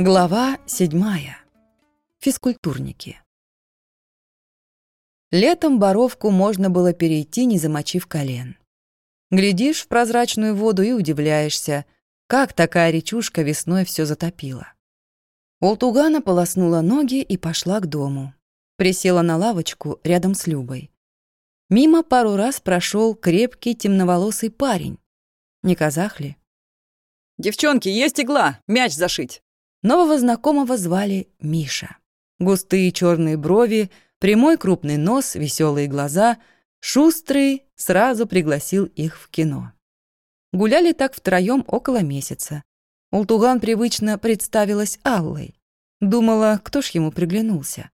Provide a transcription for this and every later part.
Глава седьмая. Физкультурники. Летом Боровку можно было перейти, не замочив колен. Глядишь в прозрачную воду и удивляешься, как такая речушка весной все затопила. Ултугана полоснула ноги и пошла к дому. Присела на лавочку рядом с Любой. Мимо пару раз прошел крепкий темноволосый парень. Не казах ли? «Девчонки, есть игла! Мяч зашить!» Нового знакомого звали Миша. Густые черные брови, прямой крупный нос, веселые глаза. Шустрый сразу пригласил их в кино. Гуляли так втроем около месяца. Ултуган привычно представилась Аллой. Думала, кто ж ему приглянулся.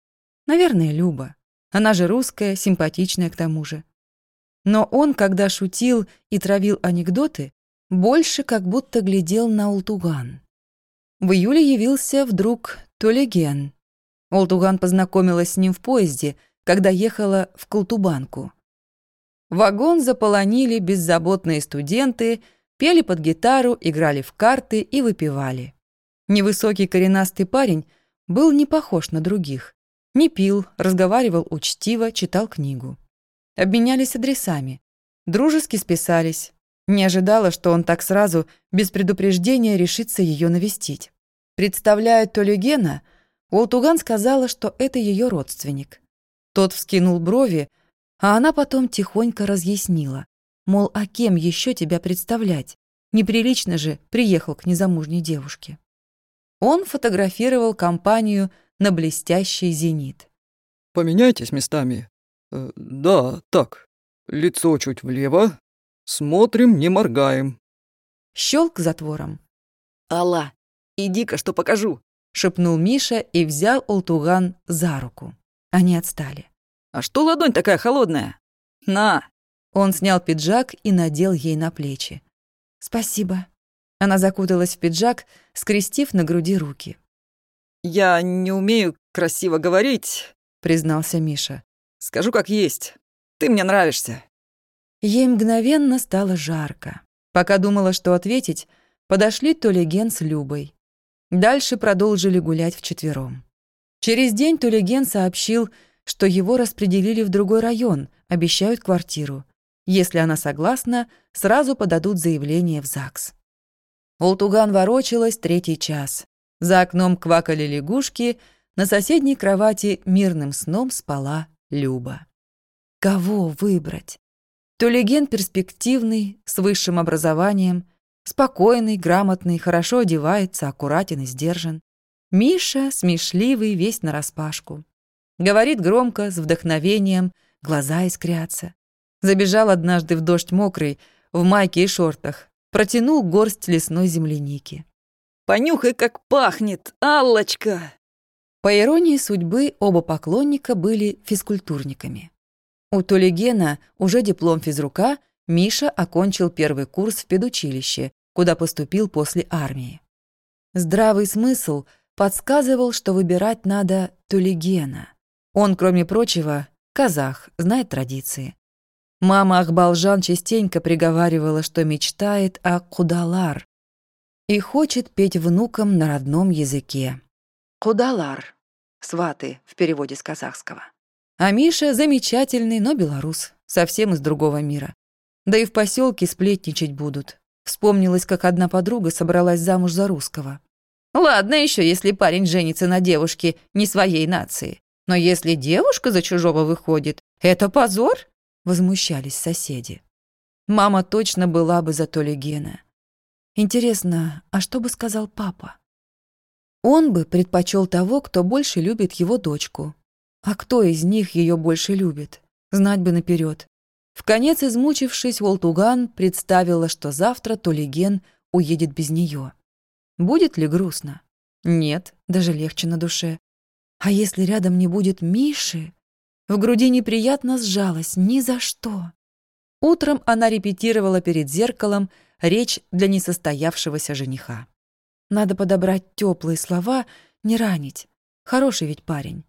Наверное, Люба. Она же русская, симпатичная к тому же. Но он, когда шутил и травил анекдоты, больше как будто глядел на Ултуган. В июле явился вдруг Толеген. Олтуган познакомилась с ним в поезде, когда ехала в Колтубанку. Вагон заполонили беззаботные студенты, пели под гитару, играли в карты и выпивали. Невысокий коренастый парень был не похож на других. Не пил, разговаривал учтиво, читал книгу. Обменялись адресами. Дружески списались. Не ожидала, что он так сразу, без предупреждения, решится ее навестить. Представляя Толюгена, Уолтуган сказала, что это ее родственник. Тот вскинул брови, а она потом тихонько разъяснила. Мол, а кем еще тебя представлять? Неприлично же приехал к незамужней девушке. Он фотографировал компанию на блестящий зенит. «Поменяйтесь местами. Э, да, так. Лицо чуть влево. Смотрим, не моргаем». Щелк затвором. «Алла, Иди-ка, что покажу!» — шепнул Миша и взял Ултуган за руку. Они отстали. «А что ладонь такая холодная? На!» Он снял пиджак и надел ей на плечи. «Спасибо». Она закуталась в пиджак, скрестив на груди руки. «Я не умею красиво говорить», — признался Миша. «Скажу как есть. Ты мне нравишься». Ей мгновенно стало жарко. Пока думала, что ответить, подошли Толеген с Любой. Дальше продолжили гулять вчетвером. Через день Тулеген сообщил, что его распределили в другой район, обещают квартиру. Если она согласна, сразу подадут заявление в ЗАГС. Олтуган ворочалась третий час. За окном квакали лягушки, на соседней кровати мирным сном спала Люба. Кого выбрать? Тулеген перспективный, с высшим образованием, Спокойный, грамотный, хорошо одевается, аккуратен и сдержан. Миша смешливый, весь нараспашку. Говорит громко, с вдохновением, глаза искрятся. Забежал однажды в дождь мокрый, в майке и шортах, протянул горсть лесной земляники. «Понюхай, как пахнет, Аллочка!» По иронии судьбы, оба поклонника были физкультурниками. У Толигена уже диплом физрука — Миша окончил первый курс в педучилище, куда поступил после армии. Здравый смысл подсказывал, что выбирать надо Тулигена. Он, кроме прочего, казах, знает традиции. Мама Ахбалжан частенько приговаривала, что мечтает о Кудалар и хочет петь внукам на родном языке. Кудалар — сваты в переводе с казахского. А Миша замечательный, но белорус, совсем из другого мира. Да и в поселке сплетничать будут. Вспомнилось, как одна подруга собралась замуж за русского. Ладно еще, если парень женится на девушке не своей нации. Но если девушка за чужого выходит, это позор? Возмущались соседи. Мама точно была бы за Толи Гена. Интересно, а что бы сказал папа? Он бы предпочел того, кто больше любит его дочку. А кто из них ее больше любит? Знать бы наперед. В конец измучившись, Волтуган представила, что завтра Толиген уедет без нее. Будет ли грустно? Нет, даже легче на душе. А если рядом не будет Миши? В груди неприятно сжалось ни за что. Утром она репетировала перед зеркалом речь для несостоявшегося жениха. Надо подобрать теплые слова, не ранить. Хороший ведь парень.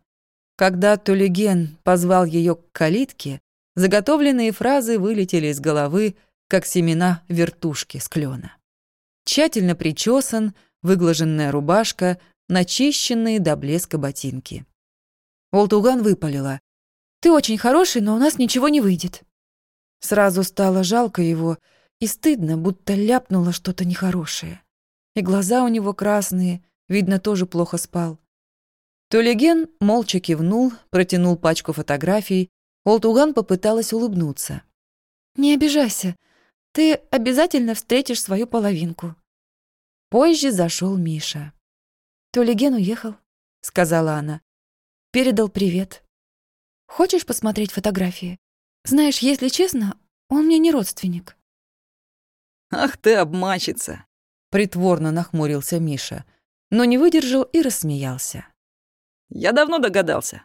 Когда Толиген позвал ее к калитке, Заготовленные фразы вылетели из головы, как семена вертушки с клена. Тщательно причесан, выглаженная рубашка, начищенные до блеска ботинки. Олтуган выпалила. «Ты очень хороший, но у нас ничего не выйдет». Сразу стало жалко его и стыдно, будто ляпнуло что-то нехорошее. И глаза у него красные, видно, тоже плохо спал. Толеген молча кивнул, протянул пачку фотографий. Олтуган попыталась улыбнуться. «Не обижайся. Ты обязательно встретишь свою половинку». Позже зашел Миша. «Толеген уехал», — сказала она. «Передал привет. Хочешь посмотреть фотографии? Знаешь, если честно, он мне не родственник». «Ах ты обманщица!» — притворно нахмурился Миша, но не выдержал и рассмеялся. «Я давно догадался.